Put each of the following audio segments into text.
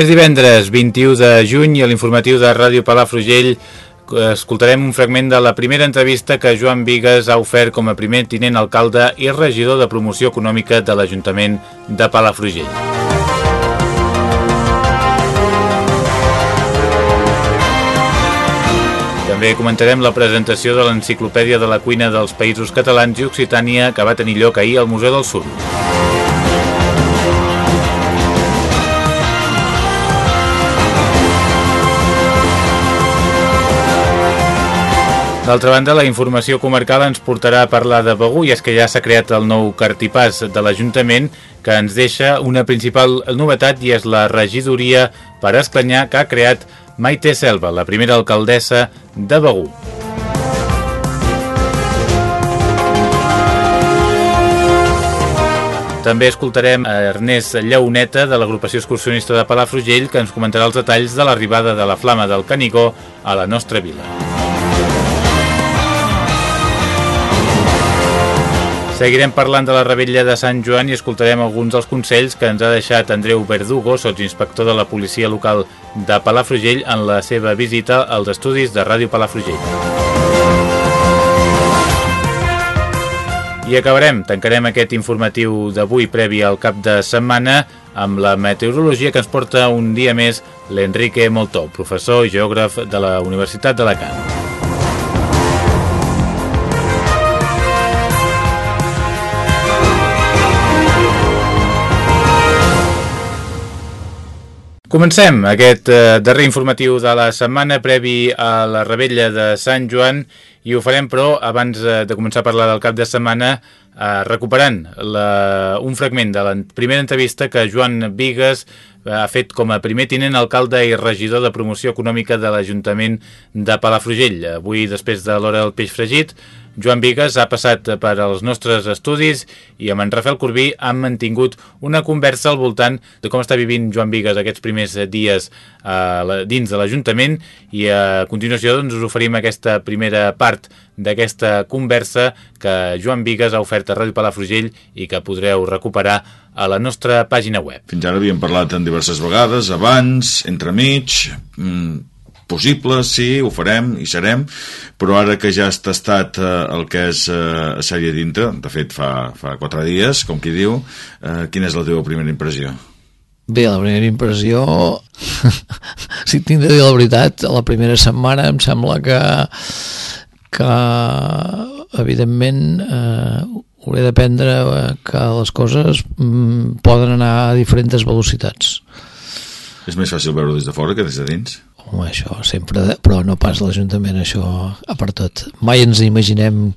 És divendres 21 de juny i a l'informatiu de Ràdio Palafrugell escoltarem un fragment de la primera entrevista que Joan Vigues ha ofert com a primer tinent alcalde i regidor de promoció econòmica de l'Ajuntament de Palafrugell. També comentarem la presentació de l'enciclopèdia de la cuina dels països catalans i Occitània que va tenir lloc ahir al Museu del Sud. D'altra banda, la informació comarcal ens portarà a parlar de Begú i és que ja s'ha creat el nou cartipàs de l'Ajuntament que ens deixa una principal novetat i és la regidoria per esclanyar que ha creat Maite Selva, la primera alcaldessa de Begú. També escoltarem a Ernest Lleoneta de l'agrupació excursionista de Palafrugell que ens comentarà els detalls de l'arribada de la flama del Canigó a la nostra vila. Seguirem parlant de la rebella de Sant Joan i escoltarem alguns dels consells que ens ha deixat Andreu Verdugo, sotsinspector de la policia local de Palafrugell, en la seva visita als estudis de Ràdio Palafrugell. I acabarem, tancarem aquest informatiu d'avui previ al cap de setmana amb la meteorologia que ens porta un dia més l'Enrique Moltó, professor i geògraf de la Universitat d'Alacant. Comencem aquest eh, darrer informatiu de la setmana previ a la rebella de Sant Joan i ho farem però abans eh, de començar a parlar del cap de setmana eh, recuperant la, un fragment de la primera entrevista que Joan Vigues eh, ha fet com a primer tinent alcalde i regidor de promoció econòmica de l'Ajuntament de Palafrugell. Avui, després de l'hora del peix fregit, Joan Vigues ha passat per als nostres estudis i amb en Rafael Corbí han mantingut una conversa al voltant de com està vivint Joan Vigues aquests primers dies eh, dins de l'Ajuntament i a continuació doncs, us oferim aquesta primera part d'aquesta conversa que Joan Vigues ha ofert a Ràdio Palafrugell i que podreu recuperar a la nostra pàgina web. Fins ara havíem parlat en diverses vegades, abans, entremig, mmm, possible, sí, ho farem i serem, però ara que ja has tastat eh, el que és eh, a sèrie dintre, de fet fa, fa quatre dies, com qui diu, eh, quina és la teva primera impressió? Bé, la primera impressió, si tinc de dir la veritat, la primera setmana em sembla que, que evidentment, eh, hauré d'aprendre eh, que les coses mm, poden anar a diferents velocitats. És més fàcil veure des de fora que des de dins? Home, això sempre, però no pas l'Ajuntament, això a per tot. Mai ens imaginem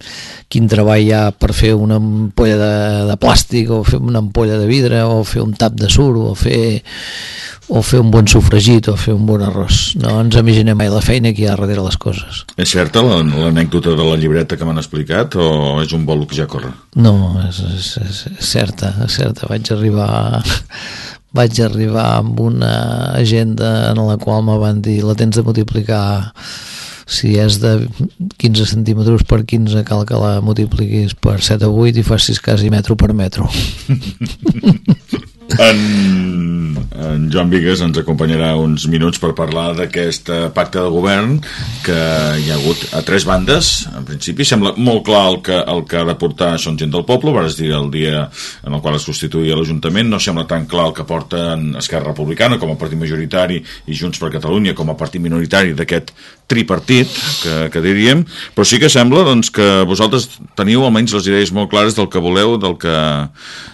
quin treball hi ha per fer una ampolla de, de plàstic o fer una ampolla de vidre o fer un tap de suro o fer, o fer un bon sofregit o fer un bon arròs. No ens imaginem mai la feina que hi ha darrere les coses. És certa l'anècdota de la llibreta que m'han explicat o és un vol que ja corre? No, és, és, és, certa, és certa. Vaig arribar vaig arribar amb una agenda en la qual me van dir la tens de multiplicar si és de 15 centímetres per 15 cal que la multipliquis per 7 o 8 i facis quasi metro per metro En, en Joan Vigues ens acompanyarà uns minuts per parlar d'aquest eh, pacte de govern que hi ha hagut a tres bandes. En principi sembla molt clar el que, el que ha de portar són gent del poble, vas dir el dia en el qual es constituïa l'Ajuntament, no sembla tan clar el que porten Esquerra Republicana com a partit majoritari i Junts per Catalunya com a partit minoritari d'aquest tripartit, que, que diríem, però sí que sembla doncs, que vosaltres teniu almenys les idees molt clares del que voleu, del que,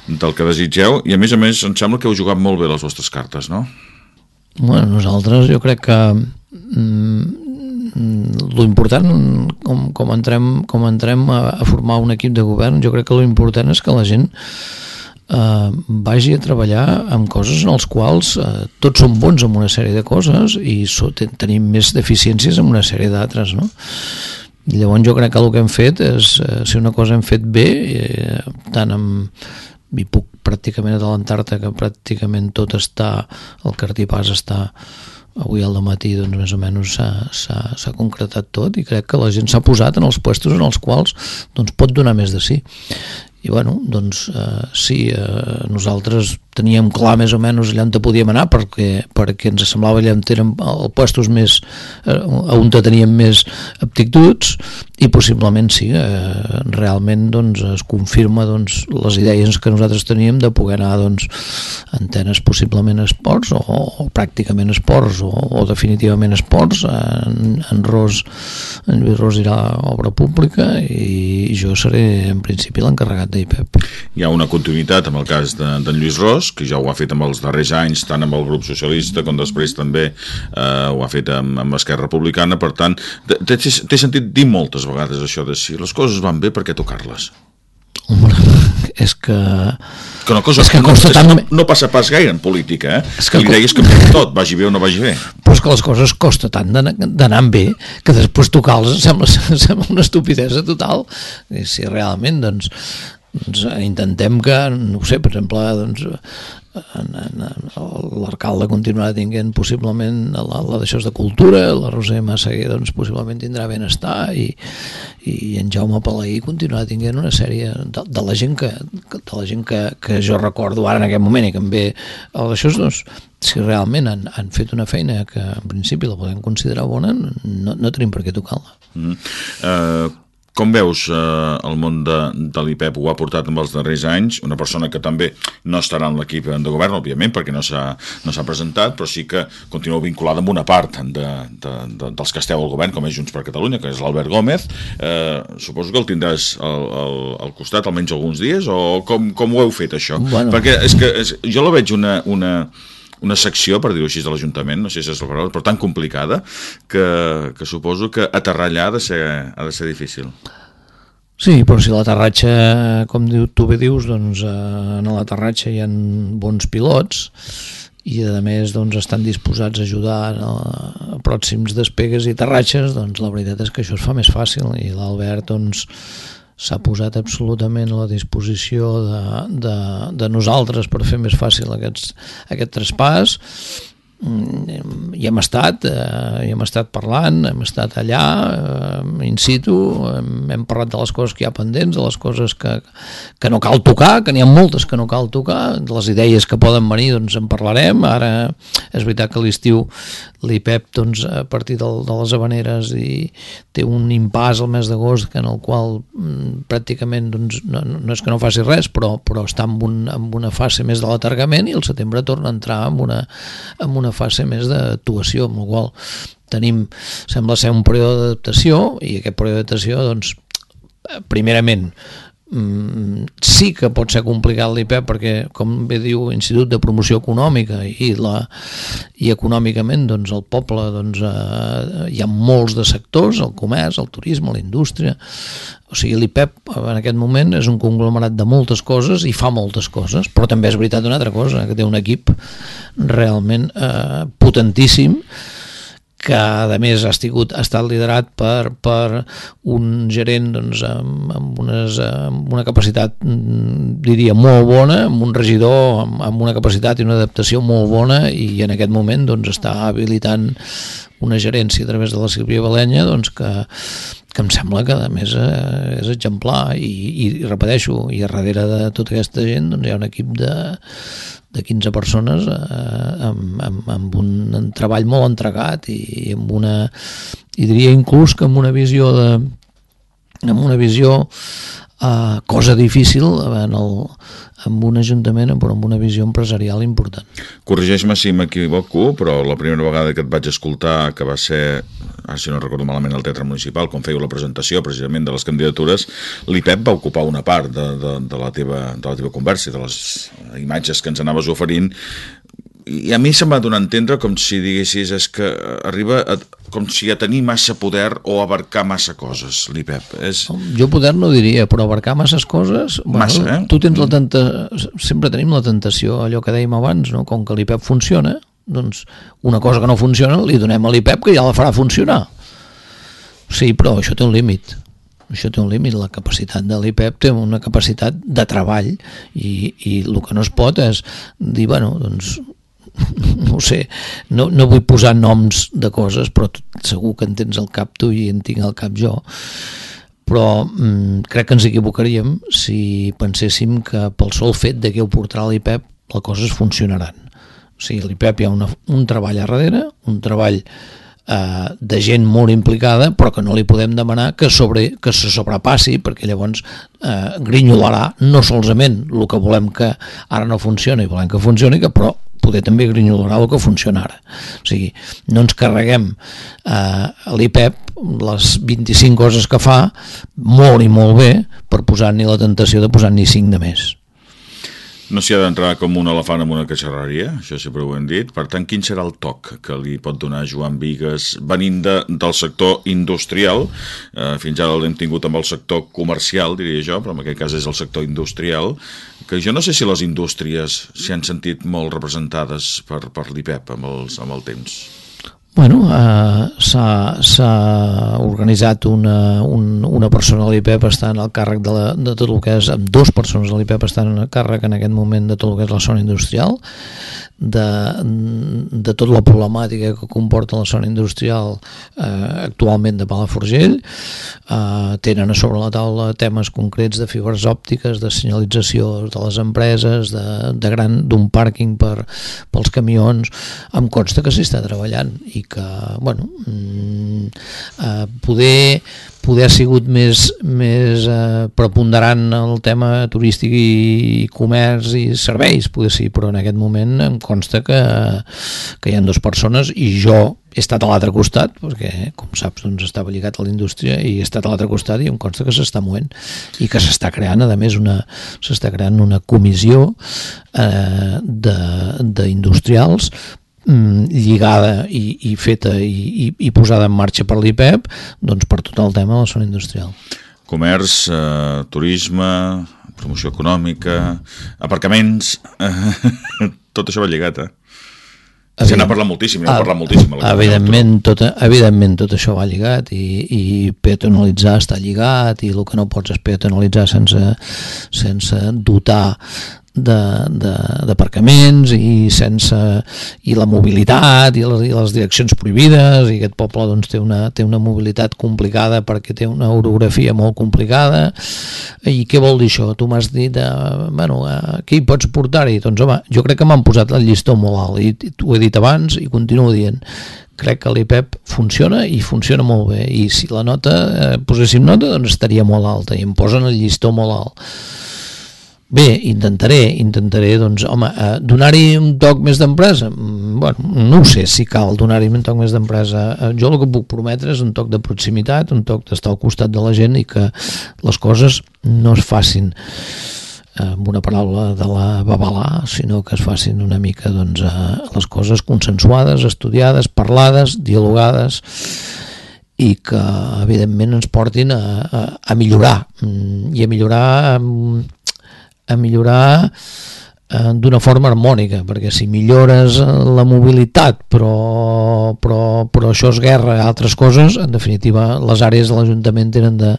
del que desitgeu, i a més a més em sembla que heu jugat molt bé les vostres cartes, no? Bueno, nosaltres jo crec que mm, mm, lo important com, com entrem, com entrem a, a formar un equip de govern jo crec que lo important és que la gent eh, vagi a treballar amb coses en els quals eh, tots som bons en una sèrie de coses i so, ten, tenim més deficiències en una sèrie d'altres no? I llavors jo crec que el que hem fet és eh, si una cosa hem fet bé eh, tant amb i puc pràcticament adelantar-te que pràcticament tot està el cartipàs està avui al matí doncs, més o menys s'ha concretat tot i crec que la gent s'ha posat en els puestos en els quals doncs, pot donar més de sí i bueno, doncs eh, sí, eh, nosaltres teníem clar més o menys allà on podíem anar perquè, perquè ens semblava allà on érem els puestos més eh, on teníem més aptituds i possiblement sí, eh, realment doncs, es confirma doncs, les idees que nosaltres teníem de poder anar doncs, antenes possiblement esports o, o pràcticament esports o, o definitivament esports en, en Ros en Lluís Ros irà a obra pública i jo seré en principi l'encarregat d'IPEP. Hi ha una continuïtat amb el cas d'en de, Lluís Ros que ja ho ha fet amb els darrers anys tant amb el grup socialista com després també eh, ho ha fet amb, amb Esquerra Republicana per tant, t'he sentit dir moltes vegades això de si les coses van bé, per què tocar-les? és que... Que una cosa és que no, costa tant... no, no passa pas gaire en política, eh? És que, li deies que tot, vagi bé o no vagi bé. Però és que les coses costa tant d'anar bé que després tocar-los sembla, sembla una estupidesa total. I si realment, doncs, doncs intentem que, no sé, per exemple, doncs, l'alcalde continuarà tinguent possiblement la, la d'això de cultura, la Roser Massaguer doncs, possiblement tindrà benestar i, i en Jaume Palaí continuarà tinguent una sèrie de, de la gent que, de la gent que, que jo recordo ara en aquest moment i que em ve d'això doncs, si realment han, han fet una feina que en principi la podem considerar bona no, no tenim per què tocar-la mm. uh, com veus eh, el món de, de l'IPEP ho ha portat amb els darrers anys? Una persona que també no estarà en l'equip de govern, òbviament, perquè no s'ha no presentat, però sí que continua vinculada amb una part de, de, de, dels que esteu al govern, com és Junts per Catalunya, que és l'Albert Gómez. Eh, suposo que el tindràs al, al, al costat almenys alguns dies, o com, com ho heu fet, això? Bueno. Perquè és que és, jo la veig una, una, una secció, per dir-ho així, de l'Ajuntament, no sé si és la paraula, però tan complicada que, que suposo que aterrar allà ha de ser, ha de ser difícil. Sí, però si l'aterratge, com tu bé dius, doncs eh, en l'aterratge hi ha bons pilots i a més doncs, estan disposats a ajudar a, a pròxims despegues i aterratges, doncs la veritat és que això es fa més fàcil i l'Albert doncs, s'ha posat absolutament a la disposició de, de, de nosaltres per fer més fàcil aquests, aquest traspàs. Mm, hi hem estat eh, hi hem estat parlant, hem estat allà eh, in situ hem, hem parlat de les coses que hi ha pendents de les coses que, que no cal tocar que n'hi ha moltes que no cal tocar de les idees que poden venir doncs en parlarem. Ara és veritat que l'estiu l'IPEP doncs, a partir del, de les habaneres i té un impàs al mes d'agost en el qual mm, pràcticament doncs, no, no és que no faci res però, però està en, un, en una fase més de l'atargament i el setembre torna a entrar en una, en una fase més d'actuació, amb la qual tenim, sembla ser un període d'adaptació i aquest període d'adaptació, doncs, primerament, mm, sí que pot ser complicat l'IPEP perquè, com bé diu Institut de Promoció Econòmica i, la, i econòmicament doncs, el poble doncs, eh, hi ha molts de sectors, el comerç, el turisme, la indústria, o sigui, l'IPEP en aquest moment és un conglomerat de moltes coses i fa moltes coses, però també és veritat una altra cosa, que té un equip realment eh, potentíssim que a més ha, estigut, ha estat liderat per, per un gerent doncs, amb, amb, unes, amb una capacitat diria molt bona, amb un regidor amb, amb una capacitat i una adaptació molt bona i en aquest moment doncs, està habilitant una gerència a través de la Sílvia Balenya doncs, que, que em sembla que a més eh, és exemplar. I, i, i repeteixo, i a darrere de tota aquesta gent doncs, hi ha un equip de, de 15 persones eh, amb, amb, amb un treball molt entregat i, i amb una i diria inclús que amb una visió de amb una visió uh, cosa difícil en, el, en un ajuntament però amb una visió empresarial important. Corregeix-me si m'equivoco, però la primera vegada que et vaig escoltar, que va ser, ara si no recordo malament, el Teatre Municipal, quan fèieu la presentació precisament de les candidatures, l'IPEP va ocupar una part de, de, de, la teva, de la teva conversa, de les imatges que ens anaves oferint, i a mi se'm va donar a entendre com si diguessis és que arriba a, com si a tenir massa poder o abarcar massa coses, l'IPEP. És... Jo poder no diria, però abarcar masses coses... Massa, bueno, eh? Tu tens la tenta... Sempre tenim la tentació, allò que dèiem abans, no? com que l'IPEP funciona, doncs una cosa que no funciona li donem a l'IPEP que ja la farà funcionar. Sí, però això té un límit. Això té un límit, la capacitat de l'IPEP té una capacitat de treball i, i el que no es pot és dir, bueno, doncs no sé, no, no vull posar noms de coses, però segur que en tens al cap tu i en tinc al cap jo però mm, crec que ens equivocaríem si penséssim que pel sol fet de que ho portarà l'IPEP les coses funcionaran. O sigui, l'IPEP hi ha una, un treball a darrere, un treball eh, de gent molt implicada, però que no li podem demanar que, sobre, que se sobrepassi, perquè llavors eh, grinyolarà no solament el que volem que ara no funcioni, volem que funcioni, però poder també grinyolarà el que funciona ara. O sigui, no ens carreguem eh, l'IPEP les 25 coses que fa molt i molt bé per posar ni la tentació de posar ni 5 de més. No s'hi ha d'entrar com un elefant en una catxarreria, això sempre ho hem dit. Per tant, quin serà el toc que li pot donar Joan Vigues venint de, del sector industrial? Eh, fins ara l'hem tingut amb el sector comercial, diria jo, però en aquest cas és el sector industrial, que jo no sé si les indústries s'hi han sentit molt representades per, per l'IPEP amb, els, amb el temps. Bueno, eh, s'ha organitzat una, un, una persona a l'IPEP estant al càrrec de, la, de tot el que és, amb dues persones a l'IPEP estan al càrrec en aquest moment de tot el que és la zona industrial, de, de tota la problemàtica que comporta la zona industrial eh, actualment de Palafrugell. Eh, tenen a sobre la taula temes concrets de fibres òptiques, de senyalització de les empreses, de, de gran d'un pàrquing per, pels camions. Em consta que s'hi està treballant i que, bueno, mm, eh, poder poder ha sigut més, més eh, preponderant el tema turístic i, comerç i serveis, poder sí, però en aquest moment em consta que, que hi ha dues persones i jo he estat a l'altre costat, perquè com saps doncs estava lligat a la indústria i he estat a l'altre costat i em consta que s'està movent i que s'està creant a més una s'està creant una comissió eh, d'industrials lligada i, i feta i, i, i posada en marxa per l'IPEP doncs per tot el tema de la zona industrial. Comerç, eh, turisme, promoció econòmica, aparcaments, eh, tot això va lligat, eh? Se n'ha parlat moltíssim, n'ha parlat moltíssim. Evidentment tot, evidentment tot això va lligat i, i peatonalitzar està lligat i el que no pots és peatonalitzar sense, sense dotar d'aparcaments i sense i la mobilitat i les, i les direccions prohibides i aquest poble doncs, té, una, té una mobilitat complicada perquè té una orografia molt complicada i què vol dir això? Tu m'has dit eh, bueno, eh, què hi pots portar-hi? Doncs home, jo crec que m'han posat el llistó molt alt i t'ho he dit abans i continuo dient crec que l'IPEP funciona i funciona molt bé i si la nota, eh, poséssim nota doncs estaria molt alta i em posen el llistó molt alt Bé, intentaré, intentaré, doncs, home, eh, donar-hi un toc més d'empresa? Mm, bueno, no ho sé si cal donar-hi un toc més d'empresa. Eh, jo el que puc prometre és un toc de proximitat, un toc d'estar al costat de la gent i que les coses no es facin eh, amb una paraula de la babalà, sinó que es facin una mica doncs, eh, les coses consensuades, estudiades, parlades, dialogades i que evidentment ens portin a, a, a millorar mm, i a millorar a millorar eh, d'una forma harmònica, perquè si millores la mobilitat però, però, però això és guerra i altres coses, en definitiva les àrees de l'Ajuntament tenen, de,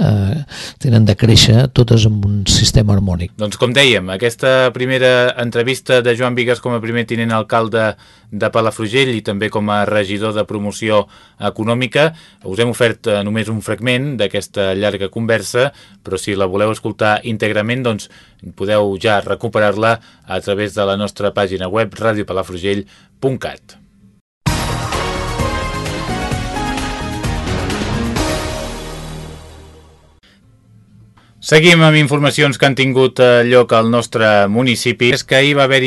eh, tenen de créixer totes amb un sistema harmònic. Doncs com dèiem, aquesta primera entrevista de Joan Vigues com a primer tinent alcalde de Palafrugell i també com a regidor de promoció econòmica. Us hem ofert eh, només un fragment d'aquesta llarga conversa, però si la voleu escoltar íntegrament, doncs podeu ja recuperar-la a través de la nostra pàgina web radiopalafrugell.cat. Seguim amb informacions que han tingut eh, lloc al nostre municipi. És que ahir va, haver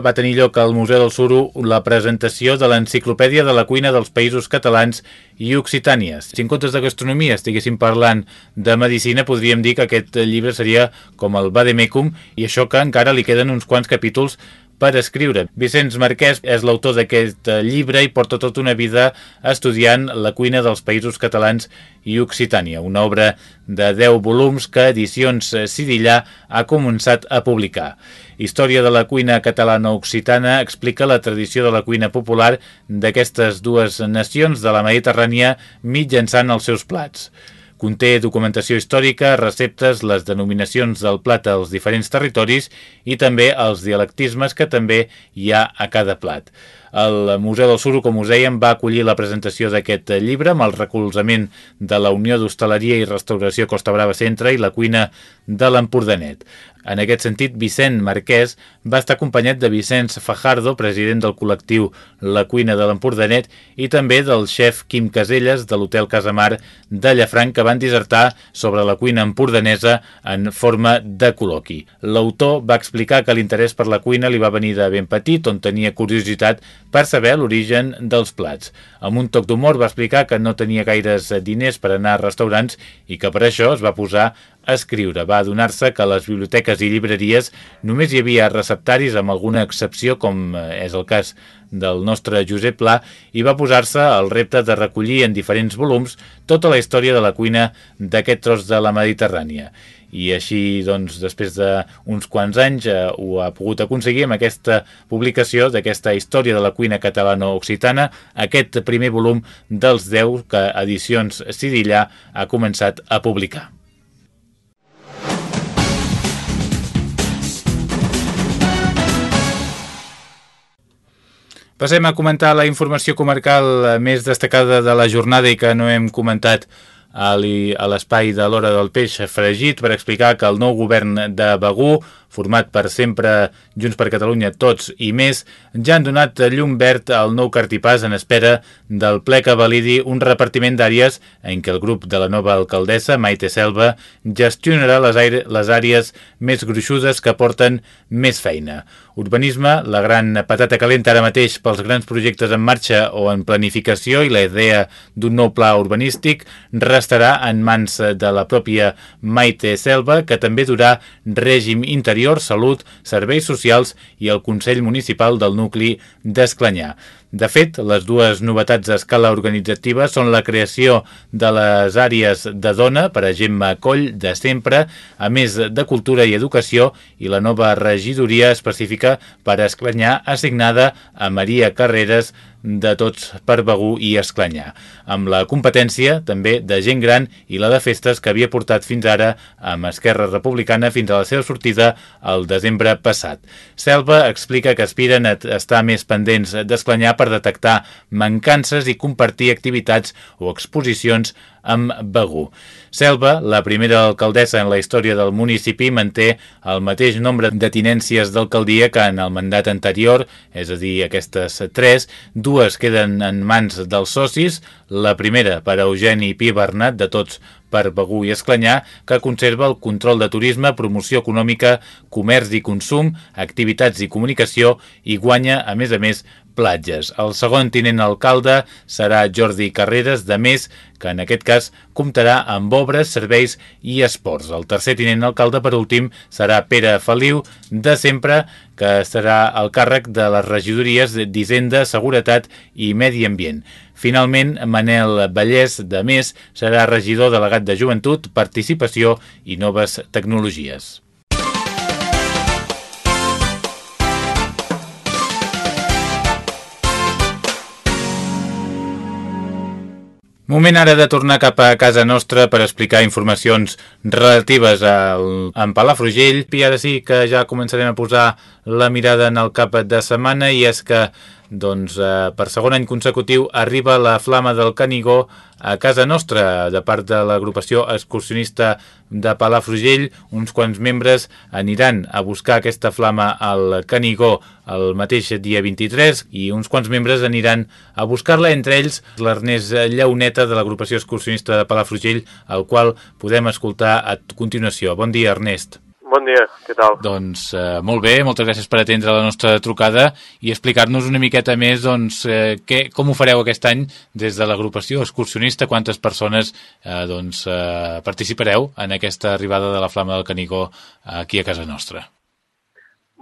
va tenir lloc al Museu del Suro la presentació de l'enciclopèdia de la cuina dels països catalans i occitànies. Si en comptes de gastronomia estiguéssim parlant de medicina, podríem dir que aquest llibre seria com el Vademecum i això que encara li queden uns quants capítols per escriure. Vicenç Marquès és l'autor d'aquest llibre i porta tota una vida estudiant la cuina dels països catalans i Occitània, una obra de 10 volums que Edicions Cidillà ha començat a publicar. Història de la cuina catalana-occitana explica la tradició de la cuina popular d'aquestes dues nacions de la Mediterrània mitjançant els seus plats. Conté documentació històrica, receptes, les denominacions del plat als diferents territoris i també els dialectismes que també hi ha a cada plat. El Museu del Suro, com us dèiem, va acollir la presentació d'aquest llibre amb el recolzament de la Unió d'Hostaleria i Restauració Costa Brava Centre i la cuina de l'Empordanet. En aquest sentit, Vicent Marquès va estar acompanyat de Vicenç Fajardo, president del col·lectiu La Cuina de l'Empordanet, i també del xef Quim Caselles de l'Hotel Casamar de Llafranc, que van dissertar sobre la cuina empordanesa en forma de col·loqui. L'autor va explicar que l'interès per la cuina li va venir de ben petit, on tenia curiositat per saber l'origen dels plats. Amb un toc d'humor va explicar que no tenia gaires diners per anar a restaurants i que per això es va posar a escriure. Va adonar-se que a les biblioteques i llibreries només hi havia receptaris amb alguna excepció, com eh, és el cas del nostre Josep Pla, i va posar-se el repte de recollir en diferents volums tota la història de la cuina d'aquest tros de la Mediterrània i així, doncs, després d'uns quants anys eh, ho ha pogut aconseguir amb aquesta publicació d'aquesta història de la cuina catalano-occitana, aquest primer volum dels 10 que Edicions Cidillà ha començat a publicar. Passem a comentar la informació comarcal més destacada de la jornada i que no hem comentat a l'espai de l'hora del peix fregit per explicar que el nou govern de Begú format per sempre Junts per Catalunya tots i més, ja han donat llum verd al nou cartipàs en espera del ple que validi un repartiment d'àrees en què el grup de la nova alcaldessa, Maite Selva, gestionarà les, aire, les àrees més gruixudes que porten més feina. Urbanisme, la gran patata calenta ara mateix pels grans projectes en marxa o en planificació i la idea d'un nou pla urbanístic restarà en mans de la pròpia Maite Selva, que també durà règim interior Interior, Salut, Serveis Socials i el Consell Municipal del nucli d'Esclanyà. De fet, les dues novetats a escala organitzativa són la creació de les àrees de dona per a Gemma Coll de sempre, a més de cultura i educació, i la nova regidoria específica per a Esclanyà assignada a Maria Carreras de tots per Begú i Esclanyà, amb la competència també de gent gran i la de festes que havia portat fins ara amb Esquerra Republicana fins a la seva sortida el desembre passat. Selva explica que aspiren a estar més pendents d'Esclanyà per detectar mancances i compartir activitats o exposicions amb Begú. Selva, la primera alcaldessa en la història del municipi, manté el mateix nombre de tinències d'alcaldia que en el mandat anterior, és a dir, aquestes tres, dues queden en mans dels socis, la primera per Eugeni Pi Bernat, de tots per Begú i Esclanyà, que conserva el control de turisme, promoció econòmica, comerç i consum, activitats i comunicació i guanya, a més a més, platges. El segon tinent alcalde serà Jordi Carreras, de més que en aquest cas comptarà amb obres, serveis i esports. El tercer tinent alcalde, per últim, serà Pere Feliu, de sempre, que serà al càrrec de les regidories d'Hisenda, Seguretat i Medi Ambient. Finalment, Manel Vallès, de més, serà regidor delegat de Joventut, Participació i Noves Tecnologies. Moment ara de tornar cap a casa nostra per explicar informacions relatives al, en Palafrugell. I ara sí que ja començarem a posar la mirada en el cap de setmana i és que doncs, eh, per segon any consecutiu arriba la Flama del Canigó a casa nostra, de part de l'agrupació excursionista de Palafrugell. Uns quants membres aniran a buscar aquesta flama al Canigó el mateix dia 23 i uns quants membres aniran a buscar-la, entre ells l'Ernest Llauneta de l'agrupació excursionista de Palafrugell, el qual podem escoltar a continuació. Bon dia, Ernest. Bon dia, què tal? Doncs eh, molt bé, moltes gràcies per atendre la nostra trucada i explicar-nos una miqueta més doncs, eh, què, com ho fareu aquest any des de l'agrupació excursionista, quantes persones eh, doncs, eh, participareu en aquesta arribada de la Flama del Canigó aquí a casa nostra.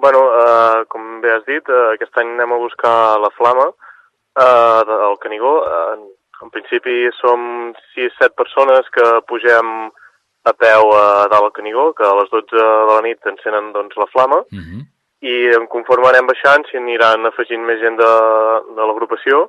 Bueno, uh, com bé has dit, uh, aquest any anem a buscar la flama uh, del Canigó. Uh, en principi som 6-7 persones que pugem a peu a dalt al Canigó, que a les 12 de la nit encenen doncs, la flama, Uh -huh. i conforme anem baixant s'hi aniran afegint més gent de, de l'agrupació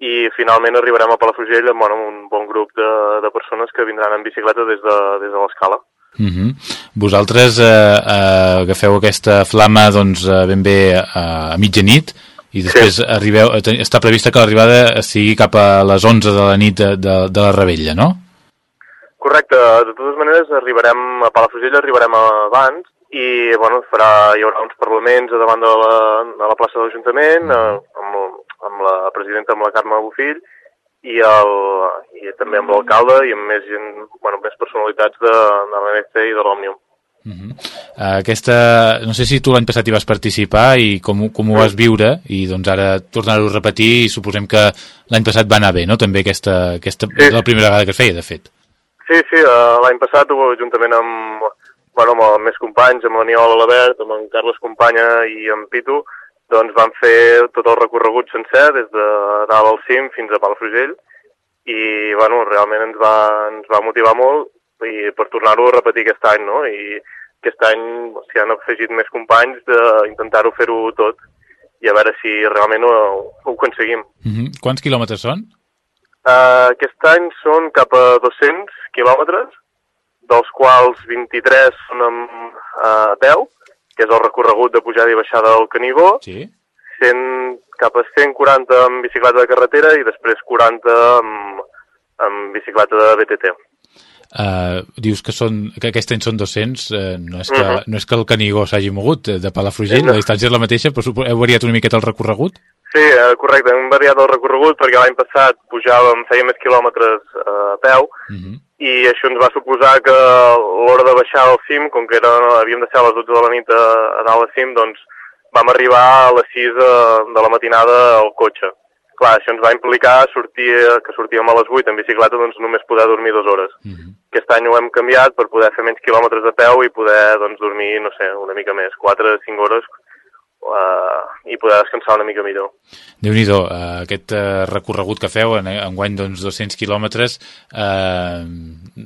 i finalment arribarem a Palafrugell amb, bueno, amb un bon grup de, de persones que vindran en bicicleta des de, des de l'escala. Uh -huh. Vosaltres eh, eh, agafeu aquesta flama doncs, eh, ben bé a, a mitjanit i després sí. arribeu, eh, està prevista que l'arribada sigui cap a les 11 de la nit de, de, de la Rebella, no? Correcte, de totes maneres arribarem a Palafrugell, arribarem abans i bueno, farà, hi haurà uns parlaments a davant de la, de la plaça de l'Ajuntament eh, amb, amb la presidenta, amb la Carme Bofill i, el, i també amb l'alcalde i amb més gent, bueno, més personalitats de, de l'NC i de l'Òmnium. Uh -huh. Aquesta, no sé si tu l'any passat hi vas participar i com, com ho vas viure i doncs ara tornar-ho a repetir i suposem que l'any passat va anar bé, no? També aquesta, aquesta Sí. la primera vegada que es feia, de fet. Sí, sí, eh, l'any passat, juntament amb, bueno, amb els més companys, amb l'Aniol Alabert, amb en Carles Companya i en Pitu, doncs vam fer tot el recorregut sencer, des de dalt al cim fins a Palafrugell, i bueno, realment ens va, ens va motivar molt i per tornar-ho a repetir aquest any, no? I aquest any s'hi han afegit més companys d'intentar-ho fer-ho tot i a veure si realment ho, ho aconseguim. Uh -huh. Quants quilòmetres són? Uh, aquest any són cap a 200 quilòmetres, dels quals 23 són amb, uh, a peu, que és el recorregut de pujada i baixada del Canigó, Sí. 100, cap a 140 amb bicicleta de carretera i després 40 amb, amb bicicleta de BTT. Uh, dius que, són, que aquest any són 200, uh, no, és que, Mhm. no és que el Canigó s'hagi mogut eh, de Palafrugell, Sí, no. la distància és la mateixa, però heu variat una miqueta el recorregut? Sí, eh, correcte, hem variat el recorregut perquè l'any passat pujàvem, fèiem més quilòmetres eh, a peu Uh -huh. i això ens va suposar que l'hora de baixar al cim, com que era, havíem de ser a les 12 de la nit a, a dalt al cim, doncs vam arribar a les 6 de, de la matinada al cotxe. Clar, això ens va implicar sortir, que sortíem a les 8 en bicicleta, doncs només poder dormir dues hores. Uh -huh. Aquest any ho hem canviat per poder fer menys quilòmetres a peu i poder doncs, dormir, no sé, una mica més, 4-5 hores uh, i poder descansar una mica millor. Déu-n'hi-do, uh, aquest uh, recorregut que feu, en, en guany doncs, 200 quilòmetres, uh,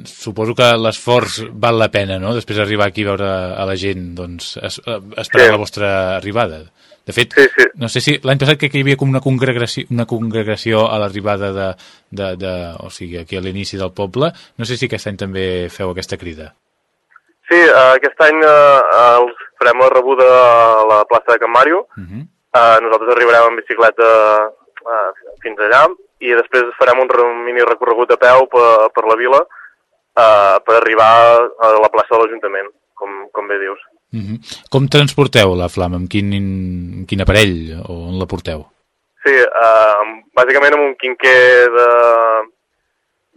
suposo que l'esforç val la pena, no?, després d'arribar aquí a veure a la gent, doncs, es, uh, esperar Sí. la vostra arribada. De fet, Sí, sí. no sé si l'any passat que hi havia com una congregació, una congregació a l'arribada de, de, de, o sigui, aquí a l'inici del poble. No sé si aquest any també feu aquesta crida. Sí, uh, aquest any uh, els farem la rebuda a la plaça de Can Màrio. Uh -huh. Uh, nosaltres arribarem en bicicleta uh, fins allà i després farem un mini recorregut a peu per, per la vila uh, per arribar a la plaça de l'Ajuntament, com, com bé dius. Uh -huh. Com transporteu la flama? Amb quin, amb quin aparell o on la porteu? Sí, uh, bàsicament amb un quinquer de...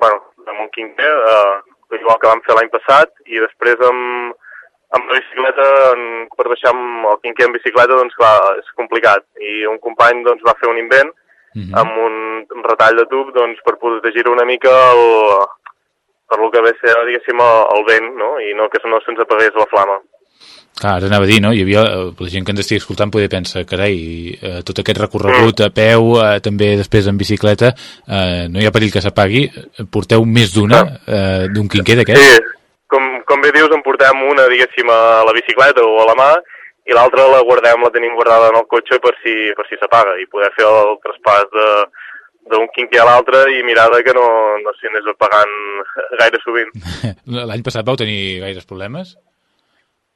Bueno, amb un quinquer, uh, igual que vam fer l'any passat, i després amb, amb la bicicleta, en, per baixar amb el quinquer en bicicleta, doncs clar, és complicat. I un company doncs, va fer un invent Uh -huh. amb un retall de tub doncs, per protegir una mica el, per lo que ve ser, diguéssim, el, el vent, no? i no que no se'ns apagués la flama. Clar, ara anava a dir, no? Hi havia, eh, la gent que ens estigui escoltant poder pensar, carai, eh, tot aquest recorregut a peu, eh, també després en bicicleta, eh, no hi ha perill que s'apagui, porteu més d'una, eh, d'un quinquer d'aquests? Sí, com, com bé dius, en portem una, diguéssim, a la bicicleta o a la mà, i l'altra la guardem, la tenim guardada en el cotxe per si per si s'apaga, i poder fer el traspàs de d'un quinquer a l'altre i mirar de que no, no s'hi anés apagant gaire sovint. L'any passat vau tenir gaires problemes?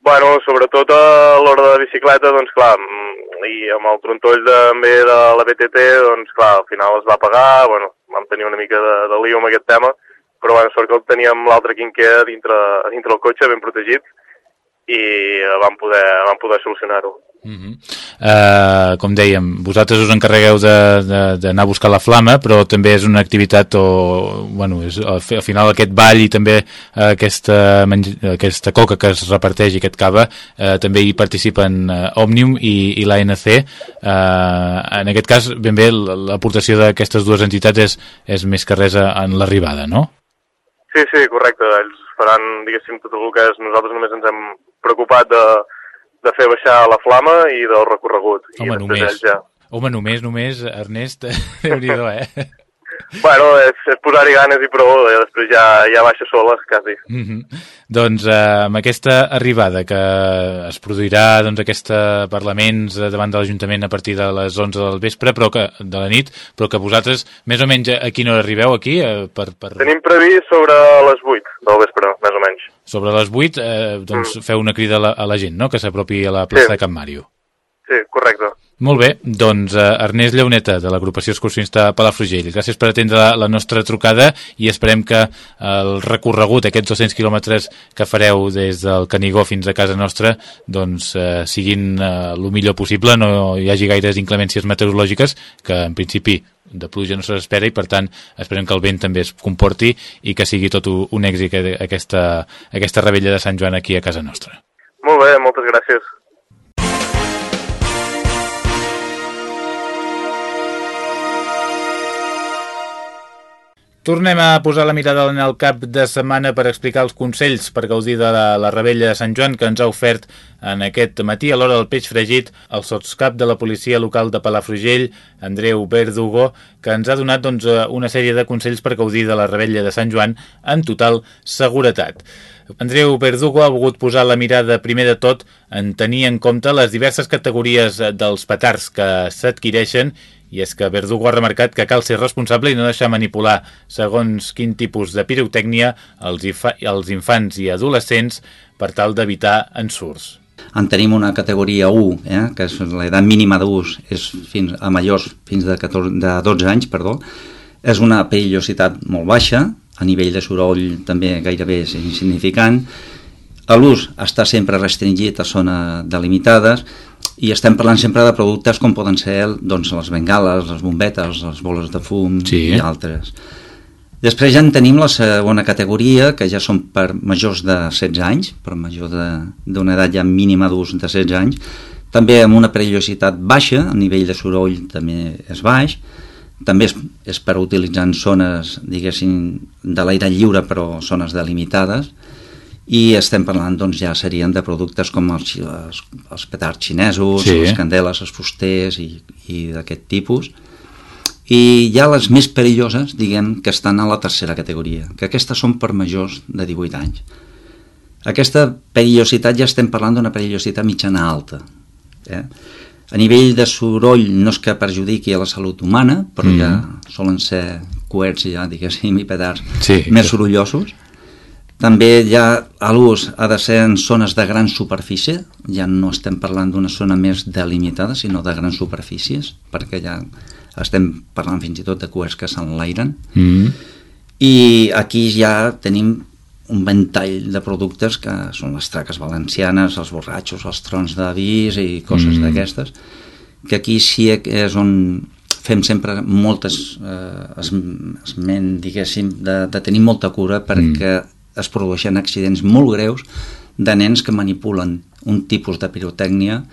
Bueno, sobretot a l'hora de la bicicleta, doncs clar, mm, i amb el trontoll també de la BTT, doncs clar, al final es va pagar, bueno, vam tenir una mica de, de lío amb aquest tema, però bueno, sort que el teníem l'altre quinquer dintre, dintre el cotxe, ben protegit, i vam poder, vam poder solucionar-ho. Uh -huh. uh, com dèiem, vosaltres us encarregueu d'anar a buscar la flama, però també és una activitat o, bueno, és, al, fi- al final aquest ball i també uh, aquesta, aquesta coca que es reparteix i aquest cava, uh, també hi participen uh, Òmnium i, i l'ANC. Uh, en aquest cas, ben bé, l'aportació d'aquestes dues entitats és, és més que res en l'arribada, no? Sí, sí, correcte. Ells faran, diguéssim, tot el que és. Nosaltres només ens hem preocupat de, de fer baixar la flama i del recorregut. Home, I només. Ja... Home, només, només, Ernest, déu nhi eh? Bueno, és, és posar-hi ganes i prou, i després ja, ja baixa soles, quasi. Mm -hmm. Doncs eh, amb aquesta arribada que es produirà doncs, aquesta Parlaments davant de l'Ajuntament a partir de les 11 del vespre, però que de la nit, però que vosaltres més o menys a quina hora arribeu aquí? Eh, per, per... Tenim previst sobre les 8 del vespre, més o menys. Sobre les 8 eh, doncs mm. feu una crida a la, a la gent, no?, que s'apropi a la plaça sí. de Can Màrio. Sí, correcte. Molt bé, doncs eh, Ernest Lleoneta, de l'agrupació excursionista Palafrugell, gràcies per atendre la, la nostra trucada i esperem que el recorregut, aquests 200 quilòmetres que fareu des del Canigó fins a casa nostra, doncs eh, siguin eh, el millor possible, no hi hagi gaires inclemències meteorològiques, que en principi de pluja no se i per tant esperem que el vent també es comporti i que sigui tot un èxit aquesta, aquesta rebella de Sant Joan aquí a casa nostra. Molt bé, moltes gràcies. Tornem a posar la mirada en el cap de setmana per explicar els consells per gaudir de la, la rebella de Sant Joan que ens ha ofert en aquest matí a l'hora del peix fregit el sotscap de la policia local de Palafrugell, Andreu Verdugo, que ens ha donat doncs, una sèrie de consells per gaudir de la rebella de Sant Joan en total seguretat. Andreu Verdugo ha volgut posar la mirada primer de tot en tenir en compte les diverses categories dels petards que s'adquireixen i és que Verdugo ha remarcat que cal ser responsable i no deixar manipular segons quin tipus de pirotècnia els, els infants i adolescents per tal d'evitar ensurts. En tenim una categoria 1, eh, que és l'edat mínima d'ús és fins a majors fins de, 14, de 12 anys, perdó. És una perillositat molt baixa, a nivell de soroll també gairebé és insignificant. L'ús està sempre restringit a zones delimitades i estem parlant sempre de productes com poden ser doncs, les bengales, les bombetes, les boles de fum sí. i altres. Després ja en tenim la segona categoria, que ja són per majors de 16 anys, per major d'una edat ja mínima d'ús de 16 anys, també amb una perillositat baixa, a nivell de soroll també és baix, també és, és per utilitzar en zones, diguéssim, de l'aire lliure, però zones delimitades, i estem parlant doncs ja serien de productes com els, els, els petards xinesos, sí. les candeles, els fusters i, i d'aquest tipus i hi ha les més perilloses diguem que estan a la tercera categoria que aquestes són per majors de 18 anys aquesta perillositat ja estem parlant d'una perillositat mitjana alta eh? a nivell de soroll no és que perjudiqui a la salut humana però mm. ja solen ser coets ja diguéssim i petards sí, més sorollosos també ja l'ús ha de ser en zones de gran superfície, ja no estem parlant d'una zona més delimitada, sinó de grans superfícies, perquè ja estem parlant fins i tot de coers que s'enlairen. Mm -hmm. I aquí ja tenim un ventall de productes que són les traques valencianes, els borratxos, els trons d'avís i coses mm -hmm. d'aquestes, que aquí sí que és on fem sempre moltes eh, esment, diguéssim, de, de tenir molta cura perquè mm es produeixen accidents molt greus de nens que manipulen un tipus de pirotècnia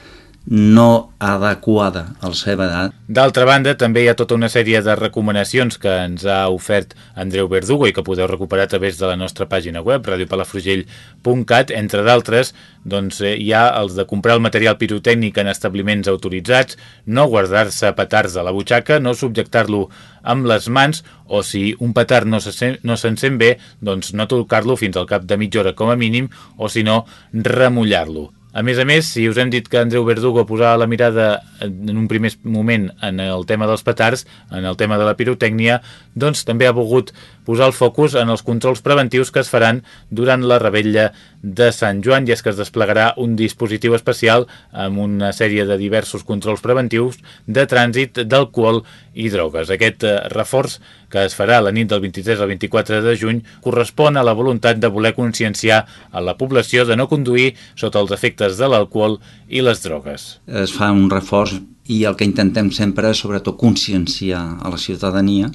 no adequada a la seva edat. D'altra banda, també hi ha tota una sèrie de recomanacions que ens ha ofert Andreu Verdugo i que podeu recuperar a través de la nostra pàgina web, radiopalafrugell.cat. Entre d'altres, doncs, eh, hi ha els de comprar el material pirotècnic en establiments autoritzats, no guardar-se petards a la butxaca, no subjectar-lo amb les mans o si un petard no s'encén no bé, doncs no tocar-lo fins al cap de mitja hora com a mínim o si no remullar-lo. A més a més, si us hem dit que Andreu Verdugo posava la mirada en un primer moment en el tema dels petards, en el tema de la pirotècnia, doncs també ha volgut posar el focus en els controls preventius que es faran durant la rebella de Sant Joan i és que es desplegarà un dispositiu especial amb una sèrie de diversos controls preventius de trànsit d'alcohol i drogues. Aquest eh, reforç que es farà la nit del 23 al 24 de juny correspon a la voluntat de voler conscienciar a la població de no conduir sota els efectes de l'alcohol i les drogues. Es fa un reforç i el que intentem sempre és sobretot conscienciar a la ciutadania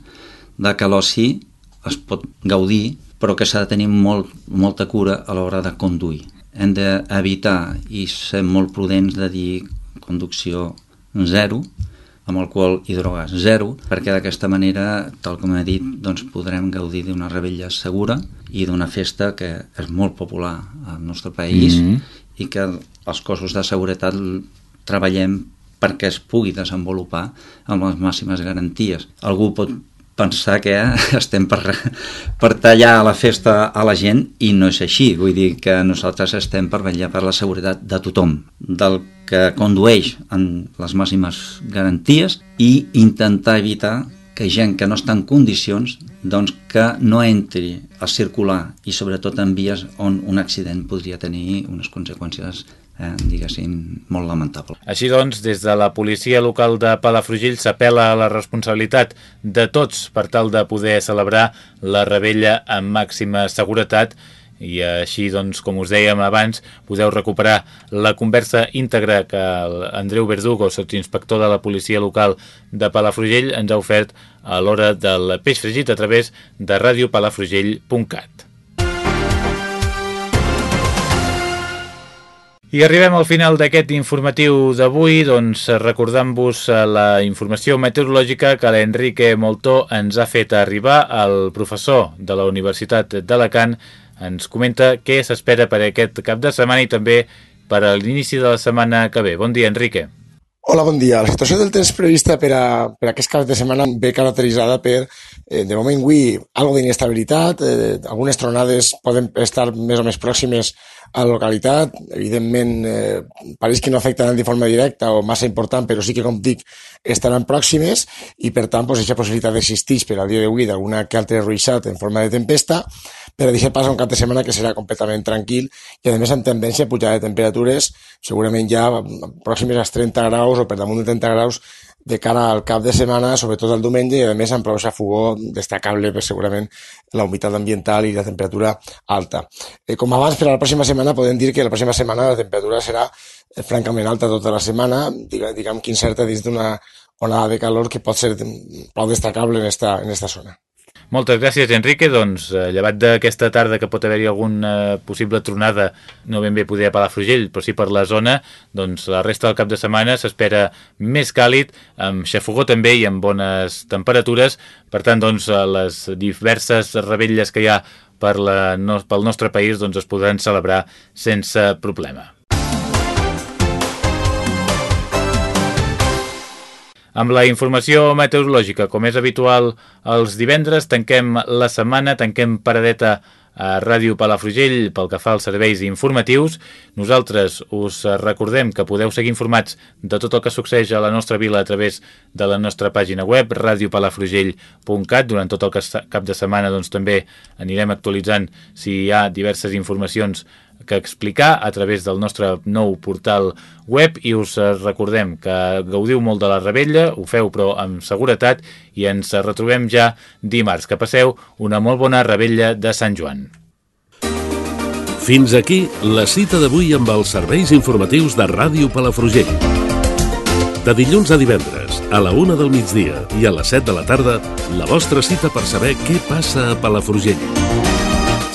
de que l'oci es pot gaudir però que s'ha de tenir molt, molta cura a l'hora de conduir. Hem d'evitar i ser molt prudents de dir conducció zero, amb alcohol i drogues zero, perquè d'aquesta manera, tal com he dit, doncs podrem gaudir d'una rebella segura i d'una festa que és molt popular al nostre país mm -hmm. i que els cossos de seguretat treballem perquè es pugui desenvolupar amb les màximes garanties. Algú pot pensar que estem per, per tallar la festa a la gent i no és així, vull dir que nosaltres estem per vetllar per la seguretat de tothom, del que condueix en les màximes garanties i intentar evitar que gent que no està en condicions doncs que no entri a circular i sobretot en vies on un accident podria tenir unes conseqüències eh, diguéssim, molt lamentable. Així doncs, des de la policia local de Palafrugell s'apela a la responsabilitat de tots per tal de poder celebrar la rebella amb màxima seguretat i així, doncs, com us dèiem abans, podeu recuperar la conversa íntegra que Andreu Verdugo, sotsinspector de la policia local de Palafrugell, ens ha ofert a l'hora del peix fregit a través de radiopalafrugell.cat. I arribem al final d'aquest informatiu d'avui, doncs recordant-vos eh, la informació meteorològica que l'Enrique Moltó ens ha fet arribar, el professor de la Universitat d'Alacant ens comenta què s'espera per aquest cap de setmana i també per a l'inici de la setmana que ve. Bon dia, Enrique. Hola, bon dia. La situació del temps prevista per a, per a aquest cap de setmana ve caracteritzada per, eh, de moment avui, algo d'inestabilitat, eh, algunes tronades poden estar més o més pròximes a la localitat. Evidentment, eh, pareix que no afectaran de forma directa o massa important, però sí que, com dic, estaran pròximes i, per tant, pues, aquesta possibilitat existeix per al dia d'avui d'alguna que altre ruixat en forma de tempesta, però deixar pas un cap de setmana que serà completament tranquil i, a més, amb tendència a pujar de temperatures, segurament ja pròximes als 30 graus o per damunt de 30 graus de cara al cap de setmana, sobretot el diumenge, i a més amb prou xafogó destacable per segurament la humitat ambiental i la temperatura alta. Eh, com abans, per a la pròxima setmana podem dir que la pròxima setmana la temperatura serà eh, francament alta tota la setmana, diguem, diguem que incerta dins d'una onada de calor que pot ser prou destacable en esta, en esta zona. Moltes gràcies, Enrique. Doncs, eh, llevat d'aquesta tarda que pot haver-hi alguna possible tronada, no ben bé poder a Palafrugell, però sí per la zona, doncs la resta del cap de setmana s'espera més càlid, amb xafogó també i amb bones temperatures. Per tant, doncs, les diverses rebelles que hi ha per la, pel nostre país doncs, es podran celebrar sense problema. Amb la informació meteorològica, com és habitual els divendres, tanquem la setmana, tanquem paradeta a Ràdio Palafrugell pel que fa als serveis informatius. Nosaltres us recordem que podeu seguir informats de tot el que succeeix a la nostra vila a través de la nostra pàgina web radiopalafrugell.cat. Durant tot el cap de setmana doncs, també anirem actualitzant si hi ha diverses informacions que explicar a través del nostre nou portal web i us recordem que gaudiu molt de la rebella, ho feu però amb seguretat i ens retrobem ja dimarts. Que passeu una molt bona rebella de Sant Joan. Fins aquí la cita d'avui amb els serveis informatius de Ràdio Palafrugell. De dilluns a divendres, a la una del migdia i a les 7 de la tarda, la vostra cita per saber què passa a Palafrugell.